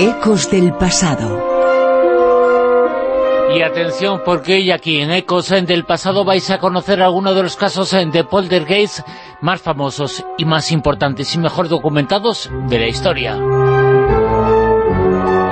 Ecos del pasado. Y atención, porque hoy aquí en Ecos del pasado vais a conocer algunos de los casos de poltergeist más famosos y más importantes y mejor documentados de la historia.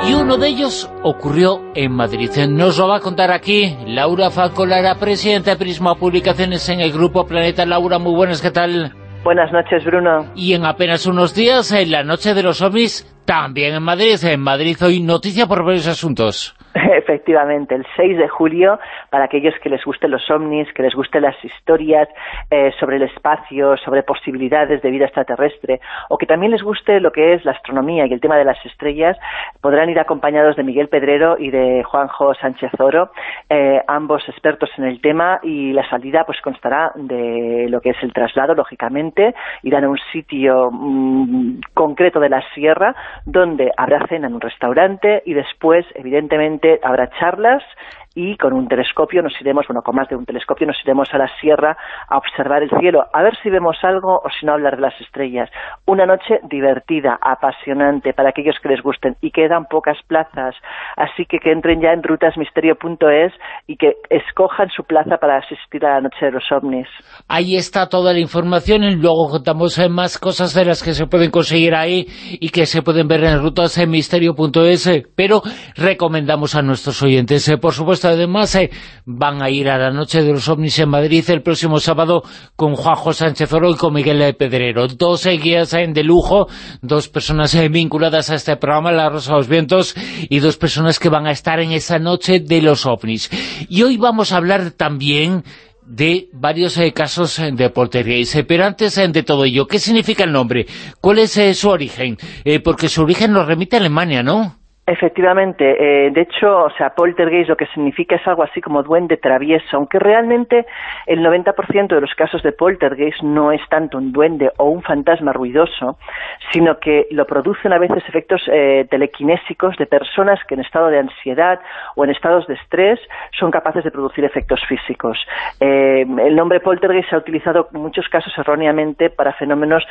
Y uno de ellos ocurrió en Madrid. Nos lo va a contar aquí Laura Falcolara, presidenta de Prisma Publicaciones en el Grupo Planeta. Laura, muy buenas, ¿qué tal? Buenas noches, Bruno. Y en apenas unos días, en la noche de los ovnis, también en Madrid. En Madrid hoy noticia por varios asuntos. Efectivamente, el 6 de julio, para aquellos que les gusten los ovnis, que les gusten las historias eh, sobre el espacio, sobre posibilidades de vida extraterrestre, o que también les guste lo que es la astronomía y el tema de las estrellas, podrán ir acompañados de Miguel Pedrero y de Juanjo Sánchez Oro, eh, ambos expertos en el tema, y la salida pues constará de lo que es el traslado, lógicamente, irán a un sitio mm, concreto de la sierra, donde habrá cena en un restaurante, y después, evidentemente, habrá charlas y con un telescopio nos iremos, bueno, con más de un telescopio nos iremos a la sierra a observar el cielo, a ver si vemos algo o si no hablar de las estrellas. Una noche divertida, apasionante para aquellos que les gusten y quedan pocas plazas, así que que entren ya en rutasmisterio.es y que escojan su plaza para asistir a la noche de los ovnis. Ahí está toda la información y luego contamos eh, más cosas de las que se pueden conseguir ahí y que se pueden ver en rutasmisterio.es, eh, pero recomendamos a nuestros oyentes, eh, por supuesto, además eh, van a ir a la Noche de los OVNIs en Madrid el próximo sábado con Juanjo Sánchez Oro y con Miguel Pedrero. Dos eh, guías eh, de lujo, dos personas vinculadas a este programa, La Rosa de los Vientos, y dos personas que van a estar en esa Noche de los OVNIs. Y hoy vamos a hablar también de varios casos de poltergeist. pero antes de todo ello, ¿qué significa el nombre? ¿Cuál es su origen? porque su origen nos remite a Alemania, ¿no? Efectivamente, eh, de hecho, o sea, poltergeist lo que significa es algo así como duende travieso, aunque realmente el 90% de los casos de poltergeist no es tanto un duende o un fantasma ruidoso, sino que lo producen a veces efectos eh, telequinésicos de personas que en estado de ansiedad o en estados de estrés son capaces de producir efectos físicos. Eh, el nombre poltergeist se ha utilizado en muchos casos erróneamente para fenómenos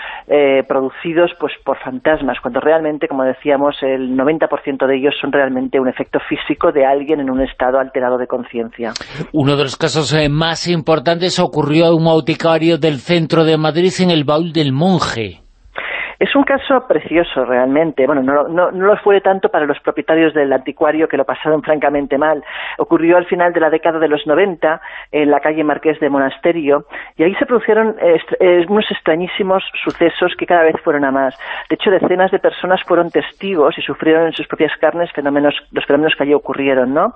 producidos pues por fantasmas, cuando realmente, como decíamos, el 90% de ellos son realmente un efecto físico de alguien en un estado alterado de conciencia. Uno de los casos eh, más importantes ocurrió en un auticario del centro de Madrid en el baúl del monje. Es un caso precioso realmente. Bueno, no, no, no, lo fue tanto para los propietarios del anticuario que lo pasaron francamente mal. Ocurrió al final de la década de los 90 en la calle Marqués de Monasterio y ahí se produjeron eh, unos extrañísimos sucesos que cada vez fueron a más. De hecho, decenas de personas fueron testigos y sufrieron en sus propias carnes fenómenos, los fenómenos que allí ocurrieron. ¿no?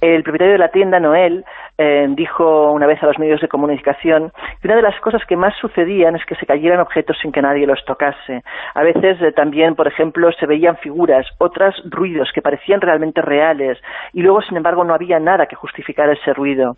El propietario de la tienda, Noel, eh, dijo una vez a los medios de comunicación que una de las cosas que más sucedían es que se cayeran objetos sin que nadie los tocase. A veces eh, también, por ejemplo, se veían figuras, otras ruidos que parecían realmente reales y luego, sin embargo, no había nada que justificara ese ruido.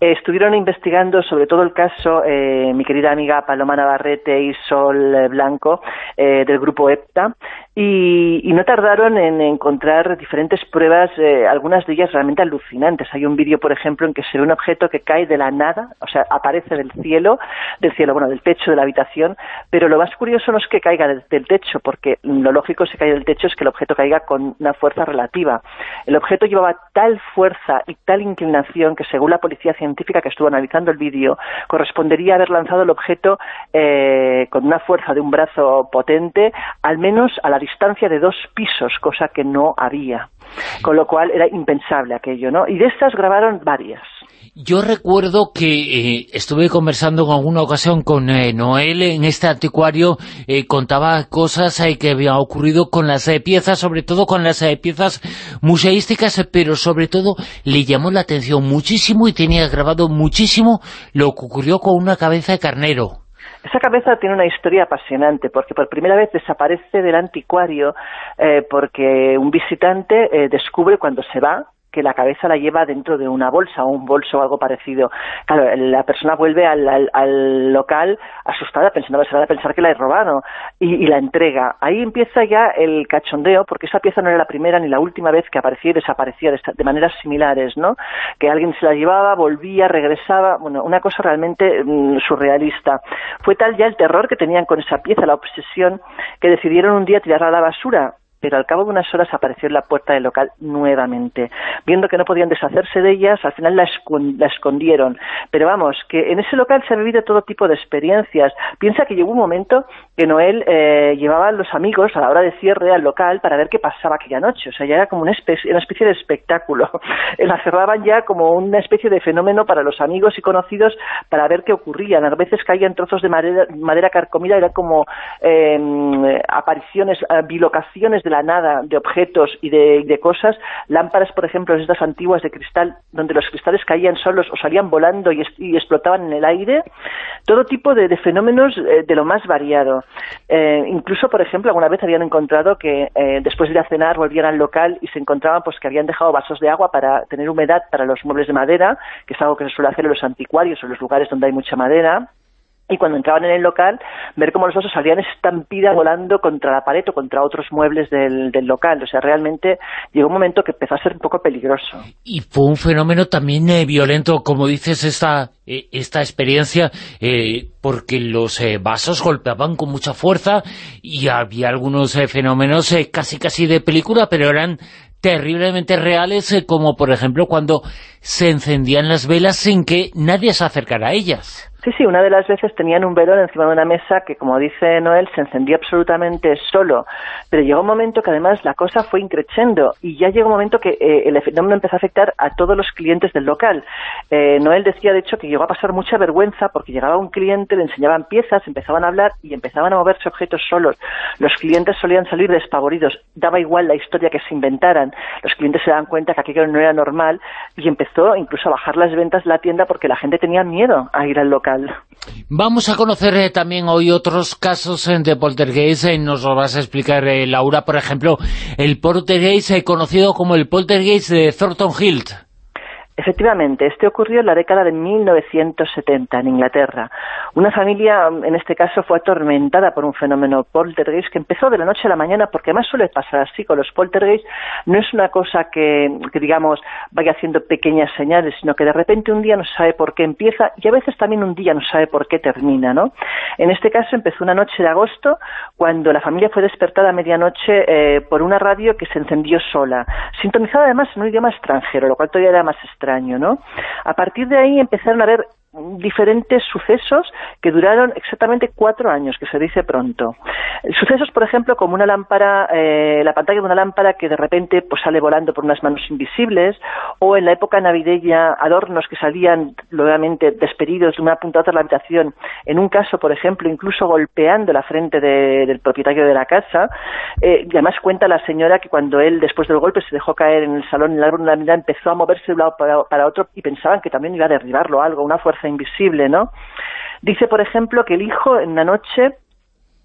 Eh, estuvieron investigando sobre todo el caso mi querida amiga Paloma Navarrete y Sol Blanco del grupo EPTA y, no tardaron en encontrar diferentes pruebas, algunas de ellas realmente alucinantes. Hay un vídeo, por ejemplo, en que se ve un objeto que cae de la nada, o sea, aparece del cielo, del cielo, bueno, del techo de la habitación, pero lo más curioso no es que caiga del techo, porque lo lógico si cae del techo es que el objeto caiga con una fuerza relativa. El objeto llevaba tal fuerza y tal inclinación que según la policía científica que estuvo analizando el vídeo, correspondería haber lanzado el objeto eh, con una fuerza de un brazo potente, al menos a la distancia de dos pisos, cosa que no había. Con lo cual era impensable aquello, ¿no? Y de estas grabaron varias. Yo recuerdo que eh, estuve conversando en alguna ocasión con eh, Noel en este anticuario, eh, contaba cosas que habían ocurrido con las piezas, sobre todo con las piezas museísticas, pero sobre todo le llamó la atención muchísimo y tenía grabado muchísimo lo que ocurrió con una cabeza de carnero. Esa cabeza tiene una historia apasionante porque por primera vez desaparece del anticuario porque un visitante descubre cuando se va que la cabeza la lleva dentro de una bolsa o un bolso o algo parecido. Claro, la persona vuelve al, local asustada, pensando, a pensar que la he robado, y, la entrega. Ahí empieza ya el cachondeo, porque esa pieza no era la primera ni la última vez que aparecía y desaparecía de, maneras similares, ¿no? Que alguien se la llevaba, volvía, regresaba, bueno, una cosa realmente mm, surrealista. Fue tal ya el terror que tenían con esa pieza, la obsesión, que decidieron un día tirarla a la basura pero al cabo de unas horas apareció en la puerta del local nuevamente. Viendo que no podían deshacerse de ellas, al final la, escondieron. Pero vamos, que en ese local se ha vivido todo tipo de experiencias. Piensa que llegó un momento que Noel eh, llevaba a los amigos a la hora de cierre al local para ver qué pasaba aquella noche. O sea, ya era como una especie, una especie de espectáculo. la cerraban ya como una especie de fenómeno para los amigos y conocidos para ver qué ocurría. A veces caían trozos de madera, madera carcomida, era como eh, apariciones, eh, bilocaciones de la nada, de objetos y de, cosas, lámparas, por ejemplo, estas antiguas de cristal, donde los cristales caían solos o salían volando y, explotaban en el aire, todo tipo de, fenómenos eh, de lo más variado. Eh, incluso, por ejemplo, alguna vez habían encontrado que eh, después de ir a cenar volvían al local y se encontraban pues que habían dejado vasos de agua para tener humedad para los muebles de madera, que es algo que se suele hacer en los anticuarios o en los lugares donde hay mucha madera, y cuando entraban en el local, ver cómo los vasos salían estampida volando contra la pared o contra otros muebles del, local. O sea, realmente llegó un momento que empezó a ser un poco peligroso. Y fue un fenómeno también eh, violento, como dices, esta, eh, esta experiencia, eh, porque los vasos golpeaban con mucha fuerza y había algunos fenómenos casi casi de película, pero eran terriblemente reales, como por ejemplo cuando se encendían las velas sin que nadie se acercara a ellas. Sí, sí, una de las veces tenían un velón encima de una mesa que, como dice Noel, se encendía absolutamente solo. Pero llegó un momento que además la cosa fue increciendo y ya llegó un momento que eh, el fenómeno empezó a afectar a todos los clientes del local. Eh, Noel decía, de hecho, que llegó a pasar mucha vergüenza porque llegaba un cliente, le enseñaban piezas, empezaban a hablar y empezaban a moverse objetos solos. Los clientes solían salir despavoridos. Daba igual la historia que se inventaran. Los clientes se daban cuenta que aquello no era normal y empezó incluso a bajar las ventas de la tienda porque la gente tenía miedo a ir al local. Vamos a conocer eh, también hoy otros casos eh, de poltergeist, eh, nos lo vas a explicar Laura, por ejemplo, el poltergeist conocido como el poltergeist de Thornton Hill. Efectivamente, este ocurrió en la década de 1970 en Inglaterra. Una familia, en este caso, fue atormentada por un fenómeno poltergeist que empezó de la noche a la mañana, porque además suele pasar así con los poltergeist, no es una cosa que, digamos, vaya haciendo pequeñas señales, sino que de repente un día no sabe por qué empieza y a veces también un día no sabe por qué termina, ¿no? En este caso empezó una noche de agosto, cuando la familia fue despertada a medianoche eh, por una radio que se encendió sola, sintonizada además en un idioma extranjero, lo cual todavía era más extraño ¿no? A partir de ahí empezaron a haber diferentes sucesos que duraron exactamente cuatro años, que se dice pronto. Sucesos, por ejemplo, como una lámpara, eh, la pantalla de una lámpara que de repente pues, sale volando por unas manos invisibles, o en la época navideña adornos que salían nuevamente despedidos de una punta a otra de la habitación, en un caso, por ejemplo, incluso golpeando la frente del propietario de la casa, eh, y además cuenta la señora que cuando él, después del golpe, se dejó caer en el salón, el árbol de Navidad, empezó a moverse de un lado para, para otro y pensaban que también iba a derribarlo algo, una fuerza invisible, ¿no? Dice, por ejemplo, que el hijo en la noche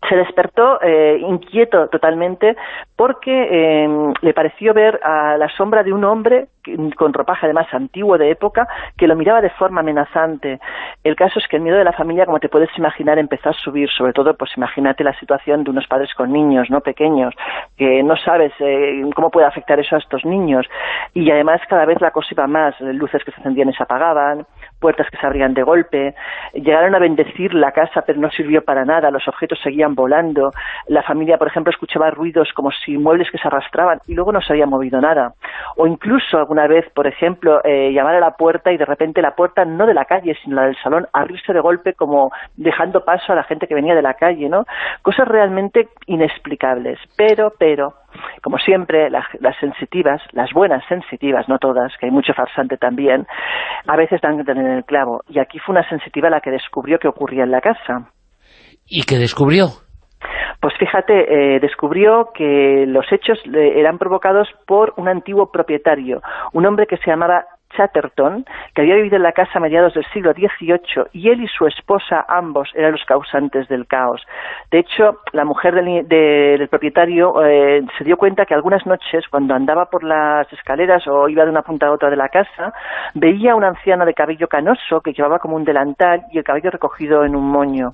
se despertó eh, inquieto totalmente porque em, le pareció ver a la sombra de un hombre con ropaje además antiguo de época que lo miraba de forma amenazante. El caso es que el miedo de la familia, como te puedes imaginar, empezó a subir, sobre todo, pues imagínate la situación de unos padres con niños, no pequeños, que no sabes eh, cómo puede afectar eso a estos niños. Y además cada vez la cosa iba más, luces que se encendían y se apagaban, puertas que se abrían de golpe, llegaron a bendecir la casa pero no sirvió para nada, los objetos seguían volando, la familia, por ejemplo, escuchaba ruidos como si muebles que se arrastraban y luego no se había movido nada. O incluso alguna vez, por ejemplo, eh, llamar a la puerta y de repente la puerta no de la calle, sino la del salón, abrirse de golpe como dejando paso a la gente que venía de la calle, ¿no? Cosas realmente inexplicables. Pero, pero, como siempre, las, sensitivas, las buenas sensitivas, no todas, que hay mucho farsante también, a veces dan en el clavo. Y aquí fue una sensitiva la que descubrió que ocurría en la casa. ¿Y qué descubrió? Pues fíjate, eh, descubrió que los hechos eran provocados por un antiguo propietario, un hombre que se llamaba Chatterton, que había vivido en la casa a mediados del siglo XVIII, y él y su esposa, ambos, eran los causantes del caos. De hecho, la mujer del, propietario eh, se dio cuenta que algunas noches, cuando andaba por las escaleras o iba de una punta a otra de la casa, veía a una anciana de cabello canoso que llevaba como un delantal y el cabello recogido en un moño.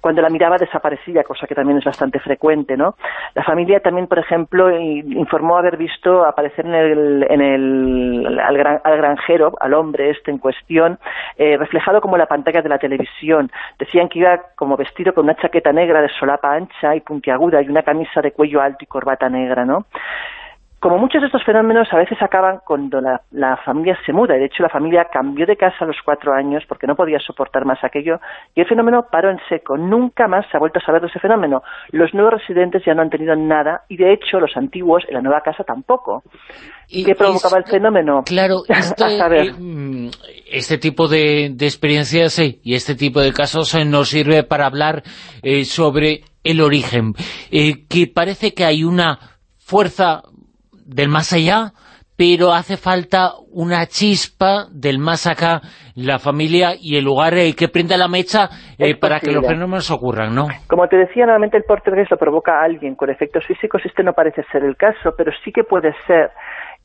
Cuando la miraba desaparecía, cosa que también es bastante frecuente, ¿no? La familia también, por ejemplo, informó haber visto aparecer en el, en el, al gran extranjero, al hombre este en cuestión, eh, reflejado como la pantalla de la televisión. Decían que iba como vestido con una chaqueta negra de solapa ancha y puntiaguda y una camisa de cuello alto y corbata negra, ¿no? Como muchos de estos fenómenos a veces acaban cuando la, familia se muda, de hecho la familia cambió de casa a los cuatro años porque no podía soportar más aquello, y el fenómeno paró en seco. Nunca más se ha vuelto a saber de ese fenómeno. Los nuevos residentes ya no han tenido nada, y de hecho los antiguos en la nueva casa tampoco. ¿Y ¿Qué provocaba el fenómeno? Claro, este, mm, este tipo de, experiencias y este tipo de casos eh, nos sirve para hablar eh, sobre el origen, eh, que parece que hay una fuerza del más allá, pero hace falta una chispa del más acá, la familia y el lugar eh, que prenda la mecha eh, para que los fenómenos ocurran, ¿no? Como te decía, normalmente el portugués lo provoca a alguien con efectos físicos, este no parece ser el caso, pero sí que puede ser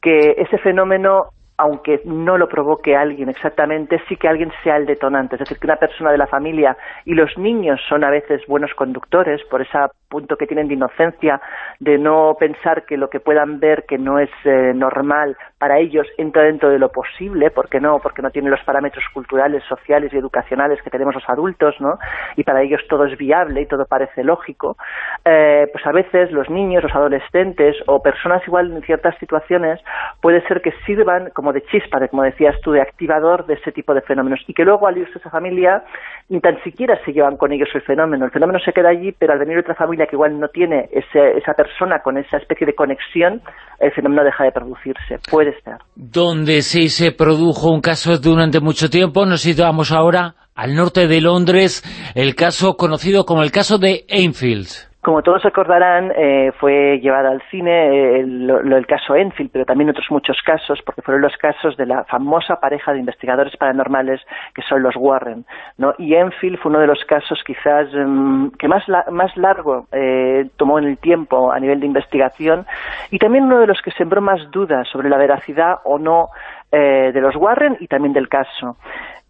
que ese fenómeno aunque no lo provoque alguien exactamente, sí que alguien sea el detonante. Es decir, que una persona de la familia y los niños son a veces buenos conductores por ese punto que tienen de inocencia, de no pensar que lo que puedan ver que no es eh, normal para ellos entra dentro de lo posible, porque no, porque no tienen los parámetros culturales, sociales y educacionales que tenemos los adultos, ¿no? Y para ellos todo es viable y todo parece lógico. Eh, pues a veces los niños, los adolescentes o personas igual en ciertas situaciones puede ser que sirvan como de chispa, de, como decías tú, de activador de ese tipo de fenómenos y que luego al irse esa familia ni tan siquiera se llevan con ellos el fenómeno. El fenómeno se queda allí, pero al venir otra familia que igual no tiene esa persona con esa especie de conexión, el fenómeno deja de producirse. Puede estar. Donde sí se produjo un caso durante mucho tiempo, nos situamos ahora al norte de Londres, el caso conocido como el caso de Enfield. Como todos recordarán, eh, fue llevado al cine eh, el, caso Enfield, pero también otros muchos casos, porque fueron los casos de la famosa pareja de investigadores paranormales que son los Warren. ¿no? Y Enfield fue uno de los casos quizás mm, que más, más largo eh, tomó en el tiempo a nivel de investigación y también uno de los que sembró más dudas sobre la veracidad o no de los Warren y también del caso.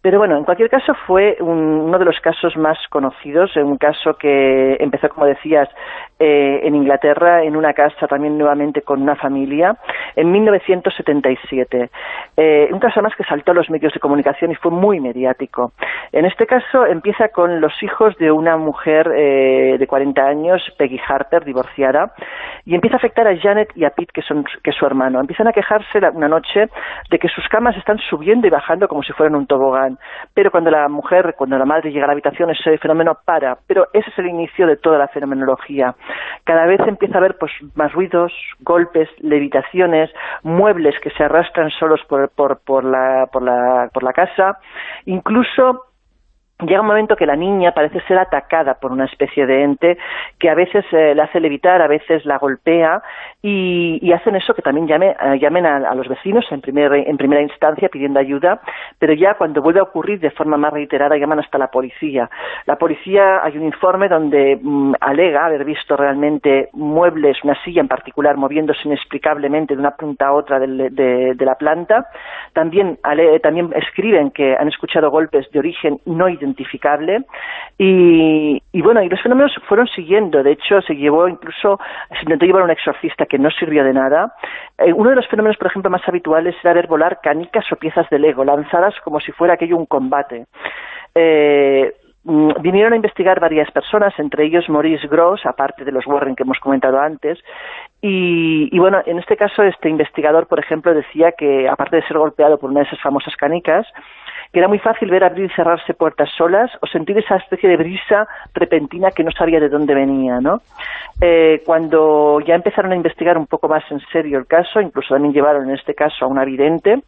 Pero bueno, en cualquier caso fue uno de los casos más conocidos, un caso que empezó, como decías, eh, en Inglaterra, en una casa también nuevamente con una familia, en 1977. Eh, un caso más que saltó a los medios de comunicación y fue muy mediático. En este caso empieza con los hijos de una mujer eh, de 40 años, Peggy Harper, divorciada, y empieza a afectar a Janet y a Pete, que, son, que es su hermano. Empiezan a quejarse una noche de que sus camas están subiendo y bajando como si fueran un tobogán pero cuando la mujer, cuando la madre llega a la habitación, ese fenómeno para. Pero ese es el inicio de toda la fenomenología. Cada vez empieza a haber pues, más ruidos, golpes, levitaciones, muebles que se arrastran solos por, por, por, la, por, la, por la casa, incluso llega un momento que la niña parece ser atacada por una especie de ente que a veces eh, la hace levitar, a veces la golpea y, hacen eso que también eh, llamen a, los vecinos en, en primera instancia pidiendo ayuda, pero ya cuando vuelve a ocurrir de forma más reiterada llaman hasta la policía. La policía, hay un informe donde mm, alega haber visto realmente muebles, una silla en particular, moviéndose inexplicablemente de una punta a otra de, la planta. También, también escriben que han escuchado golpes de origen no identificable y, y bueno, y los fenómenos fueron siguiendo. De hecho, se llevó incluso, se intentó llevar a un exorcista que no sirvió de nada. Eh, uno de los fenómenos, por ejemplo, más habituales era ver volar canicas o piezas de Lego, lanzadas como si fuera aquello un combate. Eh, mm, vinieron a investigar varias personas, entre ellos Maurice Gross, aparte de los Warren que hemos comentado antes, y, y, bueno, en este caso este investigador, por ejemplo, decía que aparte de ser golpeado por una de esas famosas canicas, que era muy fácil ver abrir y cerrarse puertas solas o sentir esa especie de brisa repentina que no sabía de dónde venía, ¿no? Eh, cuando ya empezaron a investigar un poco más en serio el caso, incluso también llevaron en este caso a una vidente,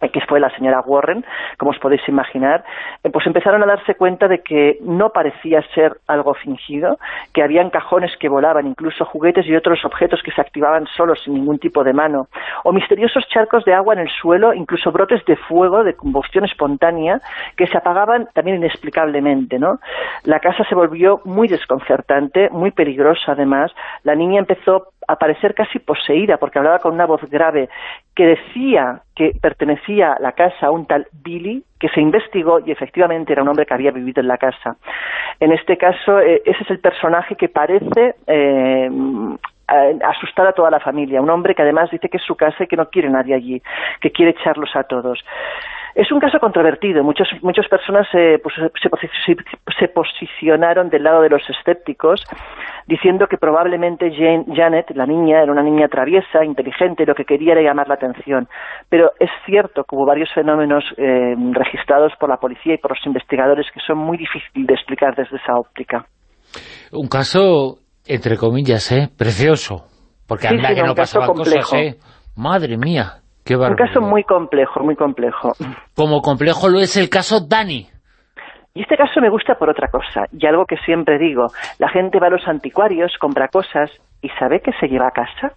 que fue la señora Warren, como os podéis imaginar, eh, pues empezaron a darse cuenta de que no parecía ser algo fingido, que habían cajones que volaban, incluso juguetes y otros objetos que se activaban solos sin ningún tipo de mano, o misteriosos charcos de agua en el suelo, incluso brotes de fuego, de combustión espontánea, que se apagaban también inexplicablemente, ¿no? La casa se volvió muy desconcertante, muy peligrosa además, la niña empezó a parecer casi poseída, porque hablaba con una voz grave, que decía que pertenecía la casa a un tal Billy, que se investigó y efectivamente era un hombre que había vivido en la casa. En este caso, eh, ese es el personaje que parece eh, asustar a toda la familia. Un hombre que además dice que es su casa y que no quiere nadie allí, que quiere echarlos a todos. Es un caso controvertido. Muchos, muchas personas pues, se, posicionaron del lado de los escépticos, diciendo que probablemente Janet, la niña, era una niña traviesa, inteligente, y lo que quería era llamar la atención. Pero es cierto que hubo varios fenómenos eh, registrados por la policía y por los investigadores que son muy difíciles de explicar desde esa óptica. Un caso, entre comillas, ¿eh? precioso. Porque anda que no pasaban cosas, ¿eh? Madre mía un caso muy complejo, muy complejo. Como complejo lo es el caso Dani. Y este caso me gusta por otra cosa, y algo que siempre digo, la gente va a los anticuarios, compra cosas, y ¿sabe qué se lleva a casa?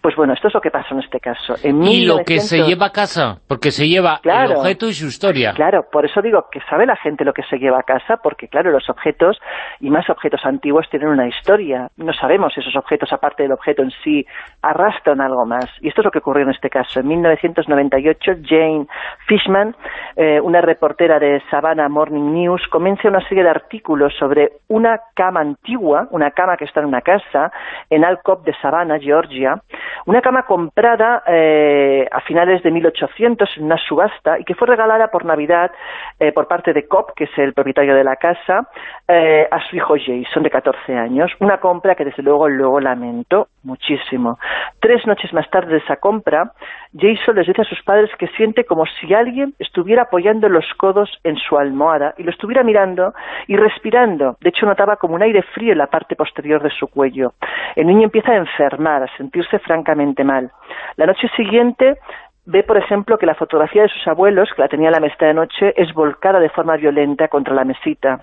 Pues bueno, esto es lo que pasó en este caso. y lo que se lleva a casa, porque se lleva el objeto y su historia. Claro, por eso digo que sabe la gente lo que se lleva a casa, porque claro, los objetos, y más objetos antiguos, tienen una historia. No sabemos si esos objetos, aparte del objeto en sí, arrastran algo más. Y esto es lo que ocurrió en este caso. En 1998, Jane Fishman, eh, una reportera de Savannah Morning News, comienza una serie de artículos sobre una cama antigua, una cama que está en una casa, en Alcop de Savannah, Georgia, una cama comprada eh, a finales de 1800 en una subasta y que fue regalada por Navidad eh, por parte de Cobb, que es el propietario de la casa, eh, a su hijo Jason, de 14 años. Una compra que desde luego luego lamentó muchísimo. Tres noches más tarde de esa compra, Jason les dice a sus padres que siente como si alguien estuviera apoyando los codos en su almohada y lo estuviera mirando y respirando. De hecho, notaba como un aire frío en la parte posterior de su cuello. El niño empieza a enfermar, a sentirse francamente mal. La noche siguiente ve, por ejemplo, que la fotografía de sus abuelos, que la tenía en la mesa de noche, es volcada de forma violenta contra la mesita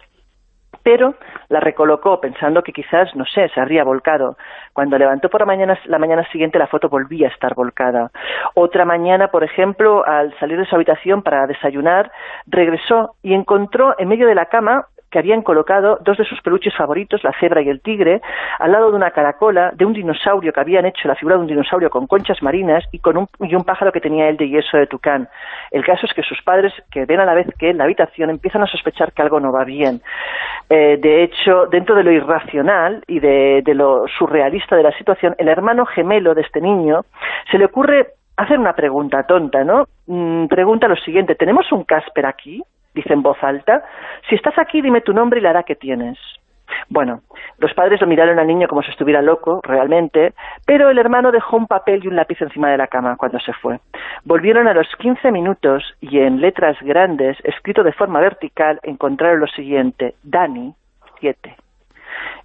pero la recolocó pensando que quizás, no sé, se habría volcado. Cuando levantó por la mañana, la mañana siguiente la foto volvía a estar volcada. Otra mañana, por ejemplo, al salir de su habitación para desayunar, regresó y encontró en medio de la cama que habían colocado dos de sus peluches favoritos, la cebra y el tigre, al lado de una caracola, de un dinosaurio que habían hecho la figura de un dinosaurio con conchas marinas y con un, pájaro que tenía él de yeso de tucán. El caso es que sus padres, que ven a la vez que en la habitación, empiezan a sospechar que algo no va bien. Eh, de hecho, dentro de lo irracional y de, de lo surrealista de la situación, el hermano gemelo de este niño se le ocurre hacer una pregunta tonta, ¿no? Mm, pregunta lo siguiente, ¿tenemos un Casper aquí? Dice en voz alta, si estás aquí dime tu nombre y la edad que tienes. Bueno, los padres lo miraron al niño como si estuviera loco, realmente, pero el hermano dejó un papel y un lápiz encima de la cama cuando se fue. Volvieron a los 15 minutos y en letras grandes, escrito de forma vertical, encontraron lo siguiente, Dani, 7.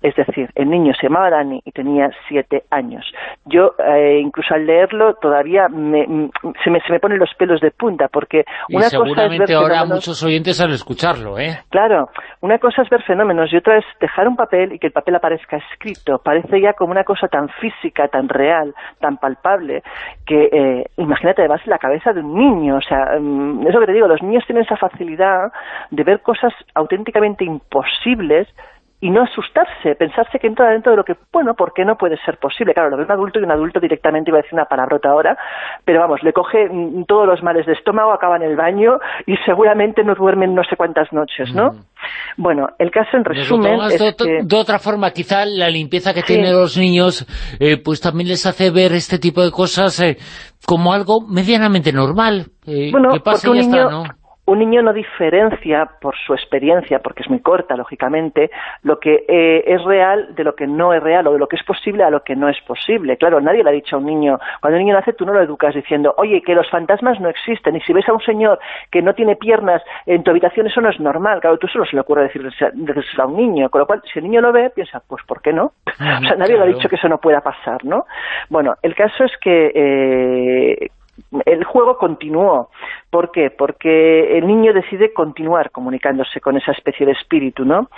Es decir, el niño se llamaba Dani y tenía siete años. Yo, eh, incluso al leerlo, todavía me, se, me, se me ponen los pelos de punta, porque una cosa es ver ahora muchos oyentes al escucharlo, ¿eh? Claro, una cosa es ver fenómenos y otra es dejar un papel y que el papel aparezca escrito. Parece ya como una cosa tan física, tan real, tan palpable, que eh, imagínate además la cabeza de un niño. O sea, mm, es lo que te digo, los niños tienen esa facilidad de ver cosas auténticamente imposibles y no asustarse, pensarse que entra dentro de lo que, bueno, ¿por qué no puede ser posible? Claro, lo ve un adulto y un adulto directamente iba a decir una palabrota ahora, pero vamos, le coge mm, todos los males de estómago, acaba en el baño y seguramente no duermen no sé cuántas noches, ¿no? Mm. Bueno, el caso en resumen es de, que... de, otra forma, quizá la limpieza que tienen los niños, eh, pues también les hace ver este tipo de cosas eh, como algo medianamente normal. Eh, bueno, que pasa y ya está, ¿no? Un niño no diferencia por su experiencia, porque es muy corta, lógicamente, lo que eh, es real de lo que no es real, o de lo que es posible a lo que no es posible. Claro, nadie le ha dicho a un niño, cuando un niño nace tú no lo educas diciendo, oye, que los fantasmas no existen, y si ves a un señor que no tiene piernas en tu habitación, eso no es normal. Claro, tú solo se le ocurre decirle a un niño, con lo cual, si el niño lo ve, piensa, pues ¿por qué no? o sea, nadie le ha dicho que eso no pueda pasar, ¿no? Bueno, el caso es que eh, el juego continuó. ¿Por qué? Porque el niño decide continuar comunicándose con esa especie de espíritu, ¿no?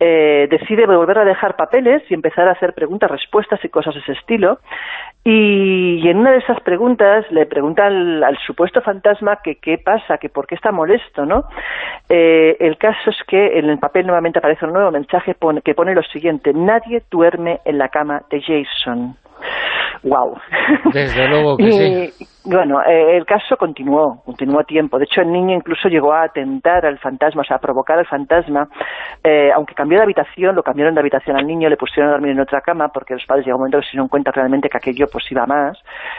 Eh, decide volver a dejar papeles y empezar a hacer preguntas, respuestas y cosas de ese estilo. Y, en una de esas preguntas le pregunta al, supuesto fantasma que qué pasa, que por qué está molesto, ¿no? Eh, el caso es que en el papel nuevamente aparece un nuevo mensaje que pone lo siguiente, nadie duerme en la cama de Jason. Wow. Desde luego que sí. Bueno, eh, el caso continuó, continuó tiempo. De hecho, el niño incluso llegó a atentar al fantasma, o sea, a provocar al fantasma. Eh, aunque cambió de habitación, lo cambiaron de habitación al niño, le pusieron a dormir en otra cama, porque los padres llegó un momento que se dieron cuenta realmente que aquello pues iba más.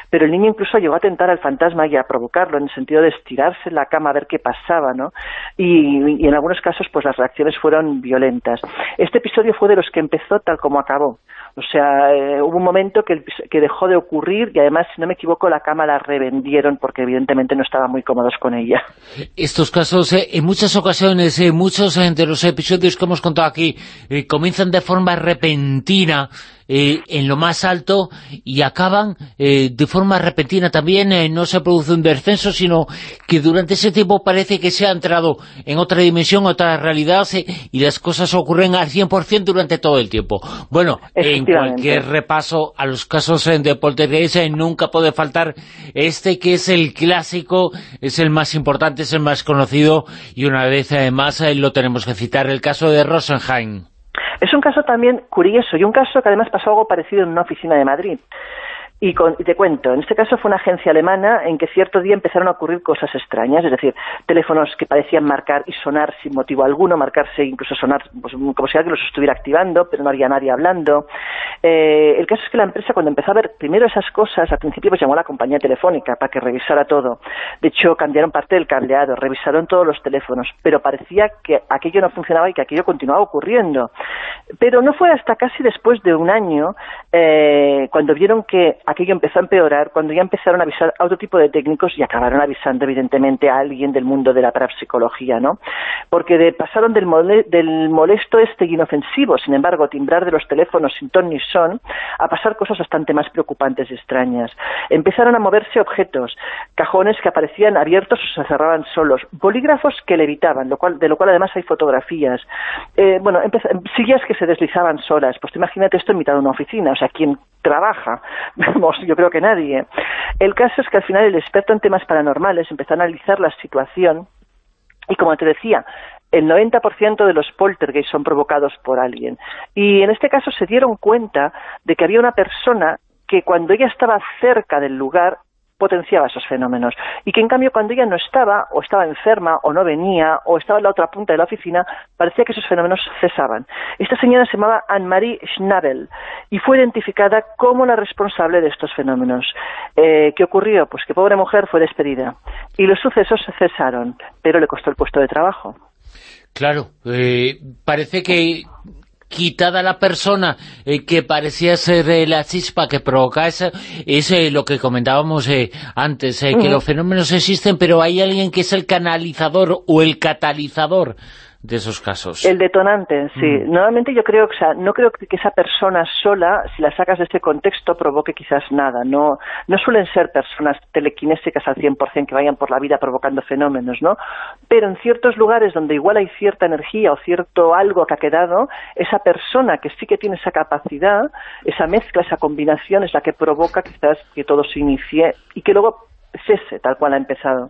Pero el niño incluso llegó a atentar al fantasma y a provocarlo, en el sentido de estirarse en la cama a ver qué pasaba, ¿no? Y, y en algunos casos, pues las reacciones fueron violentas. Este episodio fue de los que empezó tal como acabó. O sea, eh, hubo un momento que, que, dejó de ocurrir y además, si no me equivoco, la cama la revendieron porque evidentemente no estaban muy cómodos con ella. Estos casos, eh, en muchas ocasiones, eh, muchos de los episodios que hemos contado aquí, comienzan de forma repentina, eh, en lo más alto y acaban eh, de forma repentina también, eh, no se produce un descenso, sino que durante ese tiempo parece que se ha entrado en otra dimensión, otra realidad, y las cosas ocurren al 100% durante todo el tiempo. Bueno, en cualquier repaso a los casos de poltergeist nunca puede faltar este que es el clásico, es el más importante, es el más conocido, y una vez además lo tenemos que citar, el caso de Rosenheim. Es un caso también curioso y un caso que además pasó algo parecido en una oficina de Madrid. Y, te cuento, en este caso fue una agencia alemana en que cierto día empezaron a ocurrir cosas extrañas, es decir, teléfonos que parecían marcar y sonar sin motivo alguno, marcarse incluso sonar pues, como si alguien los estuviera activando, pero no había nadie hablando. Eh, el caso es que la empresa cuando empezó a ver primero esas cosas, al principio pues llamó a la compañía telefónica para que revisara todo. De hecho, cambiaron parte del cableado, revisaron todos los teléfonos, pero parecía que aquello no funcionaba y que aquello continuaba ocurriendo. Pero no fue hasta casi después de un año eh, cuando vieron que aquello empezó a empeorar cuando ya empezaron a avisar a otro tipo de técnicos y acabaron avisando evidentemente a alguien del mundo de la parapsicología, ¿no? Porque de, pasaron del, del molesto este inofensivo, sin embargo, timbrar de los teléfonos sin ton ni son, a pasar cosas bastante más preocupantes y extrañas. Empezaron a moverse objetos, cajones que aparecían abiertos o se cerraban solos, bolígrafos que levitaban, lo cual, de lo cual además hay fotografías, eh, bueno, sillas que se deslizaban solas, pues imagínate esto en mitad de una oficina, o sea, quien trabaja, yo creo que nadie. El caso es que al final el experto en temas paranormales empezó a analizar la situación y como te decía, el 90% de los poltergeists son provocados por alguien. Y en este caso se dieron cuenta de que había una persona que cuando ella estaba cerca del lugar potenciaba esos fenómenos. Y que en cambio cuando ella no estaba, o estaba enferma, o no venía, o estaba en la otra punta de la oficina, parecía que esos fenómenos cesaban. Esta señora se llamaba Anne-Marie Schnabel y fue identificada como la responsable de estos fenómenos. Eh, ¿Qué ocurrió? Pues que pobre mujer fue despedida. Y los sucesos cesaron, pero le costó el puesto de trabajo. Claro, eh, parece que quitada la persona eh, que parecía ser eh, la chispa que provoca eso, es eh, lo que comentábamos antes, que los fenómenos existen, pero hay alguien que es el canalizador o el catalizador de esos casos. El detonante, sí. Mm. Normalmente yo creo, o sea, no creo que esa persona sola, si la sacas de este contexto, provoque quizás nada. No, no suelen ser personas telequinésicas al 100% que vayan por la vida provocando fenómenos, ¿no? Pero en ciertos lugares donde igual hay cierta energía o cierto algo que ha quedado, esa persona que sí que tiene esa capacidad, esa mezcla, esa combinación es la que provoca quizás que todo se inicie y que luego cese tal cual ha empezado.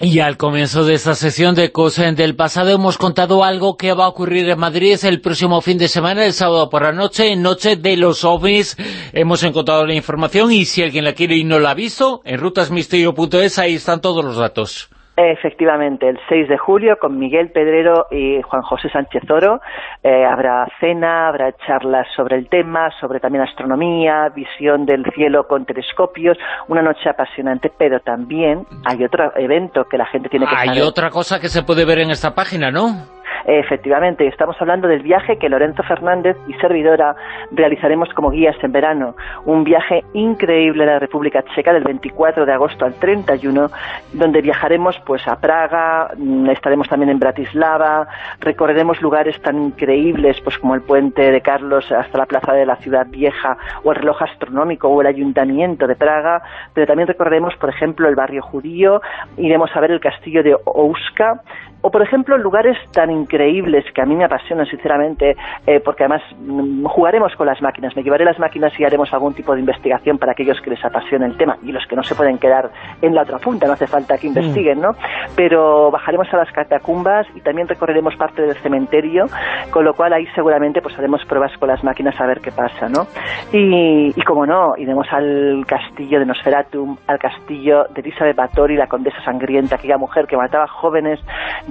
Y al comienzo de esta sesión de Cosas del Pasado hemos contado algo que va a ocurrir en Madrid el próximo fin de semana, el sábado por la noche, Noche de los OVNIs. Hemos encontrado la información y si alguien la quiere y no la ha visto, en rutasmisterio.es ahí están todos los datos. Efectivamente, el 6 de julio con Miguel Pedrero y Juan José Sánchez Oro eh, habrá cena, habrá charlas sobre el tema, sobre también astronomía, visión del cielo con telescopios, una noche apasionante, pero también hay otro evento que la gente tiene que Hay otra cosa que se puede ver en esta página, ¿no? Efectivamente, estamos hablando del viaje que Lorenzo Fernández y servidora realizaremos como guías en verano. Un viaje increíble a la República Checa del 24 de agosto al 31, donde viajaremos pues a Praga, mm, estaremos también en Bratislava, recorreremos lugares tan increíbles pues como el puente de Carlos hasta la plaza de la ciudad vieja o el reloj astronómico o el ayuntamiento de Praga, pero también recorreremos por ejemplo el barrio judío, iremos a ver el castillo de Ouska, O, por ejemplo, lugares tan increíbles que a mí me apasionan, sinceramente, eh, porque además mm, jugaremos con las máquinas. Me llevaré las máquinas y haremos algún tipo de investigación para aquellos que les apasiona el tema y los que no se pueden quedar en la otra punta, no hace falta que investiguen, ¿no? Pero bajaremos a las catacumbas y también recorreremos parte del cementerio, con lo cual ahí seguramente pues haremos pruebas con las máquinas a ver qué pasa, ¿no? Y, y como no, iremos al castillo de Nosferatum, al castillo de Elizabeth Bathory, la condesa sangrienta, aquella mujer que mataba jóvenes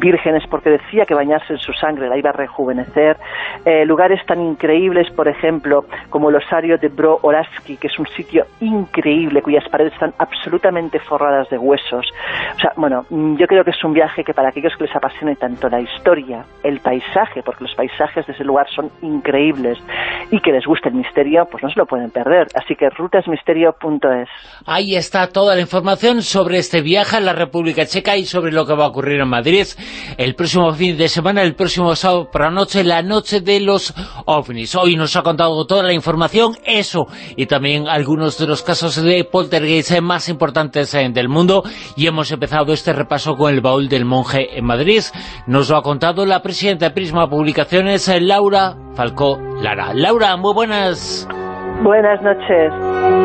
vírgenes porque decía que bañarse en su sangre la iba a rejuvenecer. Eh, lugares tan increíbles, por ejemplo, como el osario de Bro Oraski, que es un sitio increíble, cuyas paredes están absolutamente forradas de huesos. O sea, bueno, mm, yo creo que es un viaje que para aquellos que les apasione tanto la historia, el paisaje, porque los paisajes de ese lugar son increíbles, y que les guste el misterio, pues no se lo pueden perder. Así que rutasmisterio.es. Ahí está toda la información sobre este viaje a la República Checa y sobre lo que va a ocurrir en Madrid el próximo fin de semana, el próximo sábado por la noche, la noche de los ovnis. Hoy nos ha contado toda la información, eso, y también algunos de los casos de poltergeist más importantes eh, del mundo, y hemos empezado este repaso con el baúl del monje en Madrid. Nos lo ha contado la presidenta de Prisma Publicaciones, Laura Falcó Lara. Laura, muy buenas. Buenas noches.